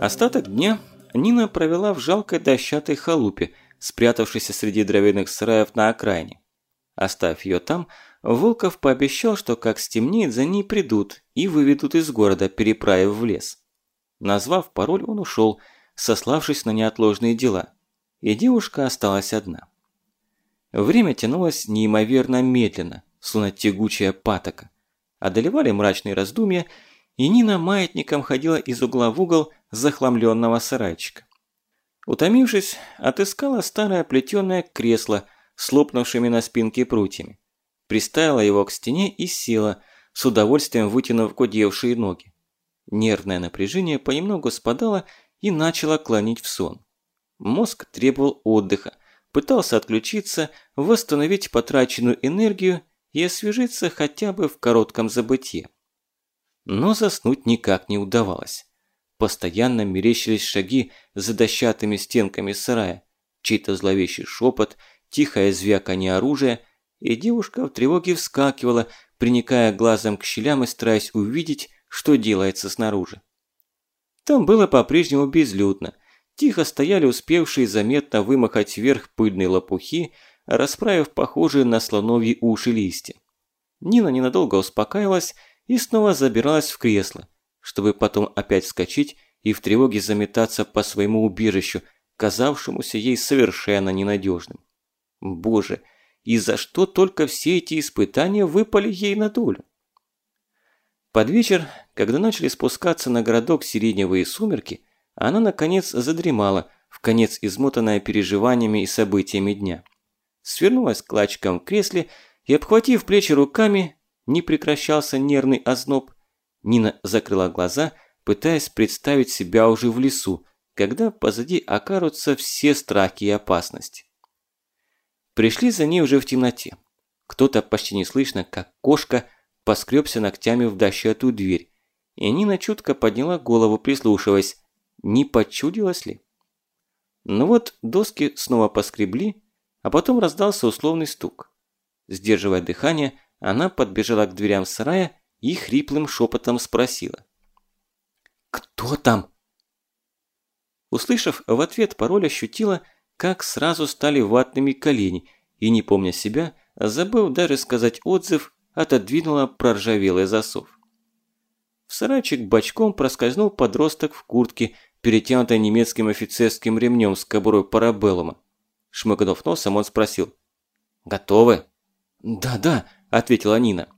Остаток дня Нина провела в жалкой дощатой халупе, спрятавшейся среди дровяных сараев на окраине. Оставив ее там, Волков пообещал, что как стемнеет, за ней придут и выведут из города, переправив в лес. Назвав пароль, он ушел, сославшись на неотложные дела, и девушка осталась одна. Время тянулось неимоверно медленно, словно тягучая патока. Одолевали мрачные раздумья, и Нина маятником ходила из угла в угол захламленного сарайчика. Утомившись, отыскала старое плетеное кресло с лопнувшими на спинке прутьями. Приставила его к стене и села, с удовольствием вытянув гудевшие ноги. Нервное напряжение понемногу спадало и начало клонить в сон. Мозг требовал отдыха, пытался отключиться, восстановить потраченную энергию и освежиться хотя бы в коротком забытье. Но заснуть никак не удавалось. Постоянно мерещились шаги за дощатыми стенками сарая, чей-то зловещий шепот, тихое звяканье оружия, и девушка в тревоге вскакивала, приникая глазом к щелям и стараясь увидеть, что делается снаружи. Там было по-прежнему безлюдно. Тихо стояли успевшие заметно вымахать вверх пыльные лопухи, расправив похожие на слоновьи уши листья. Нина ненадолго успокаивалась и снова забиралась в кресло, чтобы потом опять вскочить и в тревоге заметаться по своему убежищу, казавшемуся ей совершенно ненадежным. Боже, и за что только все эти испытания выпали ей на долю? Под вечер, когда начали спускаться на городок сиреневые сумерки, она наконец задремала, в конец измотанная переживаниями и событиями дня. Свернулась клачком в кресле и, обхватив плечи руками, не прекращался нервный озноб. Нина закрыла глаза, пытаясь представить себя уже в лесу, когда позади окажутся все страхи и опасности. Пришли за ней уже в темноте. Кто-то почти неслышно, как кошка, поскребся ногтями в дощатую дверь, и Нина чутко подняла голову, прислушиваясь, не почудилось ли. Ну вот доски снова поскребли, а потом раздался условный стук. Сдерживая дыхание, она подбежала к дверям сарая и хриплым шепотом спросила. «Кто там?» Услышав в ответ пароль, ощутила, как сразу стали ватными колени и, не помня себя, забыв даже сказать отзыв, отодвинула проржавелый засов. В сарайчик бочком проскользнул подросток в куртке, перетянутой немецким офицерским ремнем с кобурой парабеллума. Шмыгнув носом, он спросил. «Готовы?» «Да-да», – ответила Нина.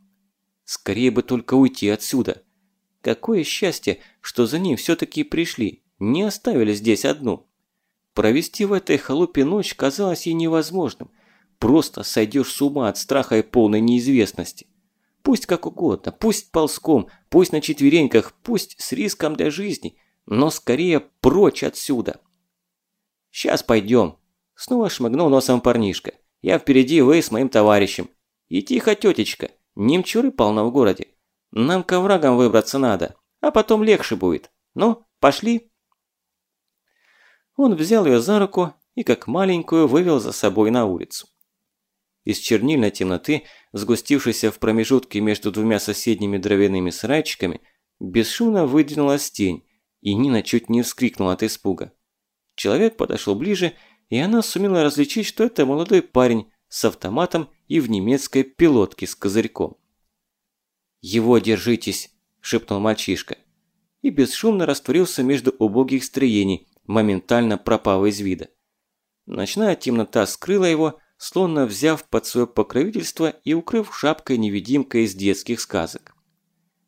«Скорее бы только уйти отсюда. Какое счастье, что за ним все-таки пришли, не оставили здесь одну. Провести в этой халупе ночь казалось ей невозможным – Просто сойдешь с ума от страха и полной неизвестности. Пусть как угодно, пусть ползком, пусть на четвереньках, пусть с риском для жизни, но скорее прочь отсюда. «Сейчас пойдем», – снова шмыгнул носом парнишка. «Я впереди, вы с моим товарищем. И тихо, тетечка, немчуры полно в городе. Нам к оврагам выбраться надо, а потом легче будет. Ну, пошли». Он взял ее за руку и как маленькую вывел за собой на улицу. Из чернильной темноты, сгустившейся в промежутке между двумя соседними дровяными сарайчиками, бесшумно выдвинулась тень, и Нина чуть не вскрикнула от испуга. Человек подошел ближе, и она сумела различить, что это молодой парень с автоматом и в немецкой пилотке с козырьком. «Его держитесь!» – шепнул мальчишка. И бесшумно растворился между убогих строений, моментально пропав из вида. Ночная темнота скрыла его, словно взяв под свое покровительство и укрыв шапкой-невидимкой из детских сказок.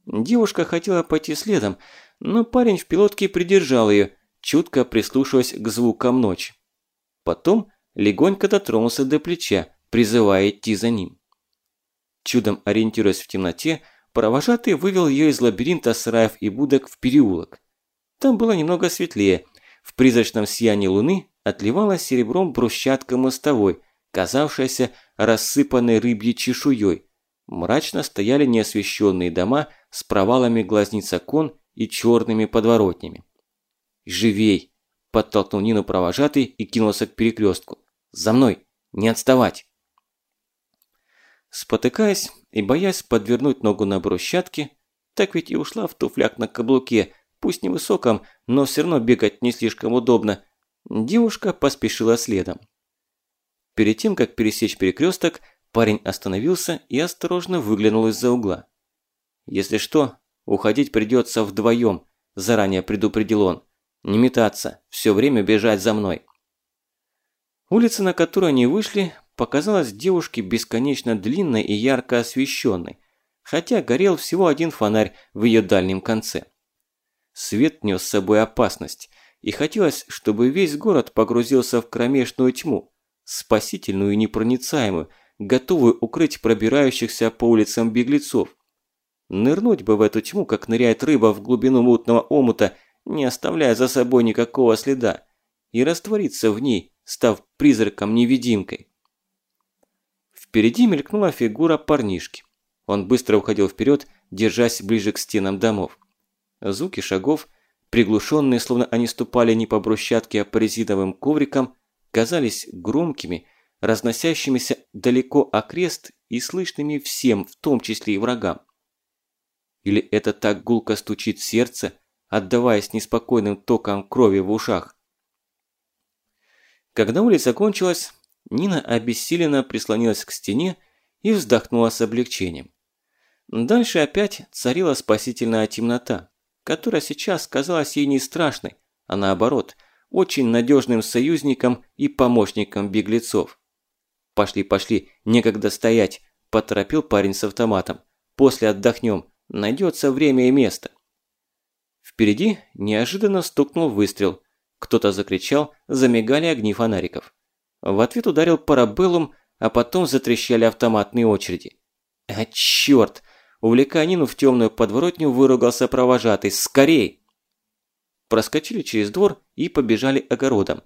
Девушка хотела пойти следом, но парень в пилотке придержал ее, чутко прислушиваясь к звукам ночи. Потом легонько дотронулся до плеча, призывая идти за ним. Чудом ориентируясь в темноте, провожатый вывел ее из лабиринта сараев и будок в переулок. Там было немного светлее, в призрачном сиянии луны отливала серебром брусчатка мостовой, казавшаяся рассыпанной рыбьей чешуей. Мрачно стояли неосвещенные дома с провалами глазниц окон и черными подворотнями. «Живей!» – подтолкнул Нину провожатый и кинулся к перекрестку. «За мной! Не отставать!» Спотыкаясь и боясь подвернуть ногу на брусчатке, так ведь и ушла в туфляк на каблуке, пусть невысоком, но все равно бегать не слишком удобно, девушка поспешила следом. Перед тем, как пересечь перекресток, парень остановился и осторожно выглянул из-за угла. «Если что, уходить придется вдвоем», – заранее предупредил он. «Не метаться, все время бежать за мной». Улица, на которую они вышли, показалась девушке бесконечно длинной и ярко освещенной, хотя горел всего один фонарь в ее дальнем конце. Свет нес с собой опасность, и хотелось, чтобы весь город погрузился в кромешную тьму, спасительную и непроницаемую, готовую укрыть пробирающихся по улицам беглецов. Нырнуть бы в эту тьму, как ныряет рыба в глубину мутного омута, не оставляя за собой никакого следа, и раствориться в ней, став призраком-невидимкой. Впереди мелькнула фигура парнишки. Он быстро уходил вперед, держась ближе к стенам домов. Звуки шагов, приглушенные, словно они ступали не по брусчатке, а по резиновым коврикам, казались громкими, разносящимися далеко окрест и слышными всем, в том числе и врагам. Или это так гулко стучит сердце, отдаваясь неспокойным током крови в ушах? Когда улица кончилась, Нина обессиленно прислонилась к стене и вздохнула с облегчением. Дальше опять царила спасительная темнота, которая сейчас казалась ей не страшной, а наоборот, очень надежным союзником и помощником беглецов. «Пошли, пошли, некогда стоять», – поторопил парень с автоматом. «После отдохнем, найдется время и место». Впереди неожиданно стукнул выстрел. Кто-то закричал, замигали огни фонариков. В ответ ударил парабеллум, а потом затрещали автоматные очереди. «А чёрт!» Увлекая Нину в темную подворотню, выругался провожатый. «Скорей!» Проскочили через двор и побежали огородом.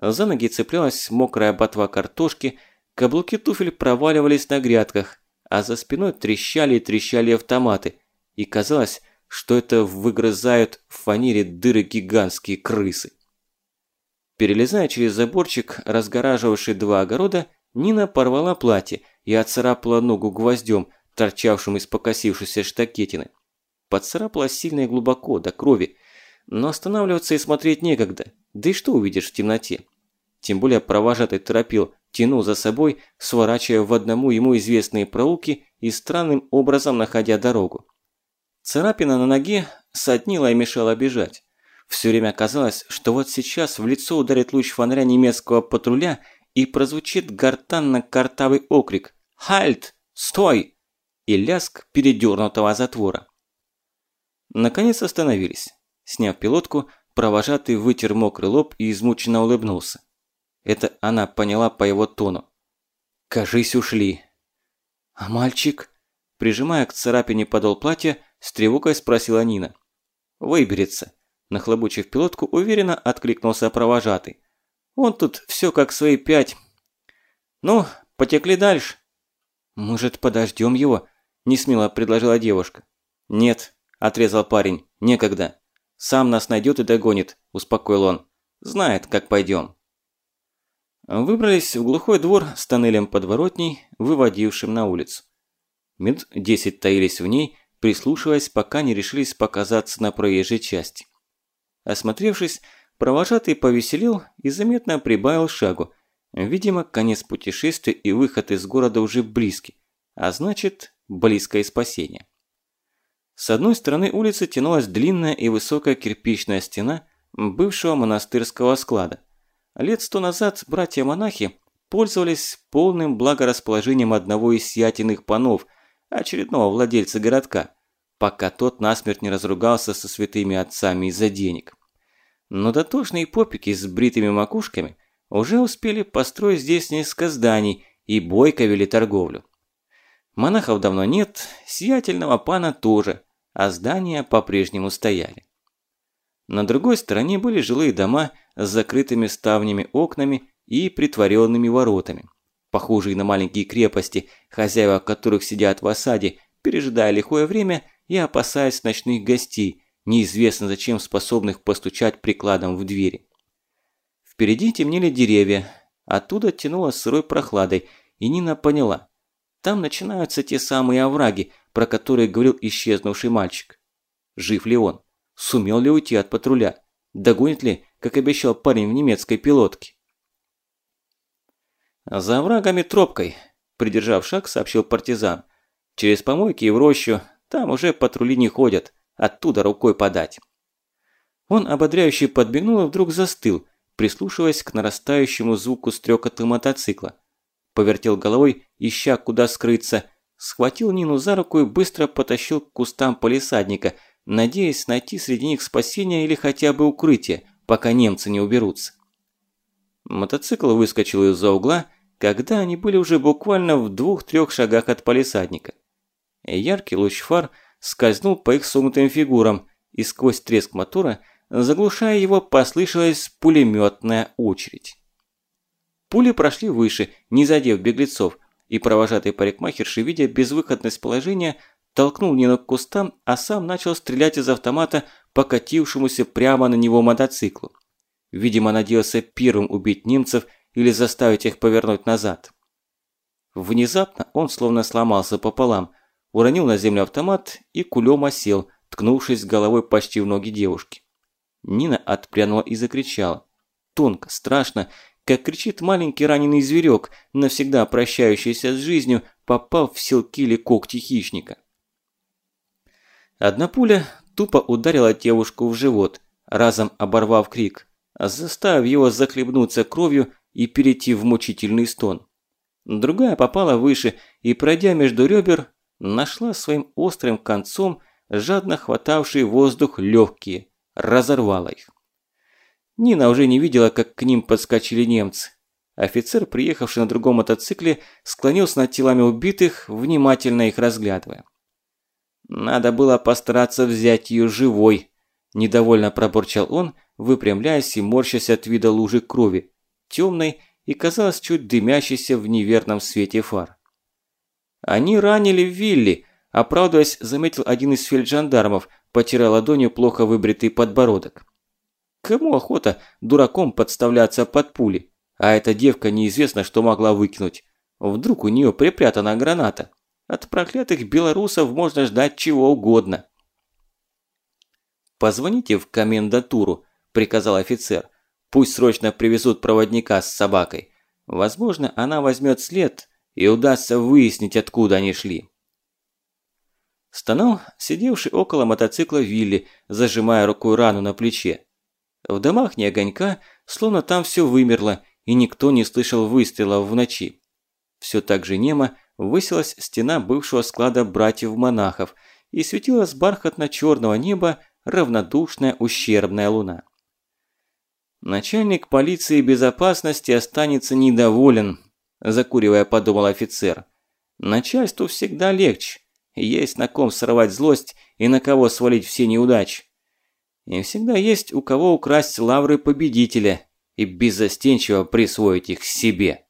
За ноги цеплялась мокрая ботва картошки, каблуки туфель проваливались на грядках, а за спиной трещали и трещали автоматы. И казалось, что это выгрызают в фанере дыры гигантские крысы. Перелезая через заборчик, разгораживавший два огорода, Нина порвала платье и отцарапала ногу гвоздем – торчавшим из покосившейся штакетины. Поцарапала сильно и глубоко, до крови, но останавливаться и смотреть некогда, да и что увидишь в темноте? Тем более провожатый торопил, тянул за собой, сворачивая в одному ему известные проулки и странным образом находя дорогу. Царапина на ноге соднила и мешала бежать. Все время казалось, что вот сейчас в лицо ударит луч фонаря немецкого патруля и прозвучит гортанно-картавый окрик «Хальт! Стой!» и лязг передернутого затвора. Наконец остановились. Сняв пилотку, провожатый вытер мокрый лоб и измученно улыбнулся. Это она поняла по его тону. «Кажись, ушли». «А мальчик?» Прижимая к царапине подол платья, с тревогой спросила Нина. «Выберется». Нахлобучив пилотку, уверенно откликнулся провожатый. «Он тут все как свои пять». «Ну, потекли дальше». «Может, подождем его?» – несмело предложила девушка. «Нет», – отрезал парень, – «некогда. Сам нас найдет и догонит», – успокоил он. «Знает, как пойдем». Выбрались в глухой двор с тоннелем подворотней, выводившим на улицу. Минут десять таились в ней, прислушиваясь, пока не решились показаться на проезжей части. Осмотревшись, провожатый повеселил и заметно прибавил шагу. Видимо, конец путешествия и выход из города уже близки, а значит, близкое спасение. С одной стороны улицы тянулась длинная и высокая кирпичная стена бывшего монастырского склада. Лет сто назад братья-монахи пользовались полным благорасположением одного из сиятельных панов, очередного владельца городка, пока тот насмерть не разругался со святыми отцами из-за денег. Но дотошные попики с бритыми макушками уже успели построить здесь несколько зданий и бойко вели торговлю. Монахов давно нет, сиятельного пана тоже, а здания по-прежнему стояли. На другой стороне были жилые дома с закрытыми ставнями окнами и притворенными воротами, похожие на маленькие крепости, хозяева которых сидят в осаде, пережидая лихое время и опасаясь ночных гостей, неизвестно зачем способных постучать прикладом в двери. Впереди темнели деревья, оттуда тянуло сырой прохладой, и Нина поняла, там начинаются те самые овраги, про которые говорил исчезнувший мальчик. Жив ли он? Сумел ли уйти от патруля? Догонит ли, как обещал парень в немецкой пилотке? «За врагами тропкой», – придержав шаг, сообщил партизан. «Через помойки и в рощу, там уже патрули не ходят, оттуда рукой подать». Он ободряюще подбегнул и вдруг застыл, прислушиваясь к нарастающему звуку стрекота мотоцикла. Повертел головой, ища куда скрыться, схватил Нину за руку и быстро потащил к кустам полисадника, надеясь найти среди них спасение или хотя бы укрытие, пока немцы не уберутся. Мотоцикл выскочил из-за угла, когда они были уже буквально в двух-трех шагах от полисадника. Яркий луч фар скользнул по их согнутым фигурам, и сквозь треск мотора, заглушая его, послышалась пулеметная очередь. Пули прошли выше, не задев беглецов, и провожатый парикмахерши, видя безвыходность положения, толкнул Нину к кустам, а сам начал стрелять из автомата покатившемуся прямо на него мотоциклу. Видимо, надеялся первым убить немцев или заставить их повернуть назад. Внезапно он словно сломался пополам, уронил на землю автомат и кулем осел, ткнувшись головой почти в ноги девушки. Нина отпрянула и закричала. Тонко, страшно, как кричит маленький раненый зверек, навсегда прощающийся с жизнью, попав в селки или когти хищника. Одна пуля тупо ударила девушку в живот, разом оборвав крик заставив его захлебнуться кровью и перейти в мучительный стон. Другая попала выше и, пройдя между ребер, нашла своим острым концом жадно хватавшие воздух легкие, разорвала их. Нина уже не видела, как к ним подскочили немцы. Офицер, приехавший на другом мотоцикле, склонился над телами убитых, внимательно их разглядывая. «Надо было постараться взять ее живой», – недовольно пробурчал он, выпрямляясь и морщась от вида лужи крови, темной и, казалось, чуть дымящейся в неверном свете фар. «Они ранили Вилли», – оправдываясь, заметил один из фельджандармов, потирая ладонью плохо выбритый подбородок. «Кому охота дураком подставляться под пули? А эта девка неизвестно, что могла выкинуть. Вдруг у нее припрятана граната. От проклятых белорусов можно ждать чего угодно». «Позвоните в комендатуру», – приказал офицер. «Пусть срочно привезут проводника с собакой. Возможно, она возьмет след и удастся выяснить, откуда они шли». Стонал сидевший около мотоцикла Вилли, зажимая рукой рану на плече. В домах ни огонька, словно там все вымерло, и никто не слышал выстрелов в ночи. Все так же немо высилась стена бывшего склада братьев-монахов, и светила с бархатно-черного неба равнодушная ущербная луна. Начальник полиции безопасности останется недоволен, закуривая, подумал офицер. Начальству всегда легче. Есть на ком сорвать злость и на кого свалить все неудачи. И всегда есть у кого украсть лавры победителя и беззастенчиво присвоить их себе.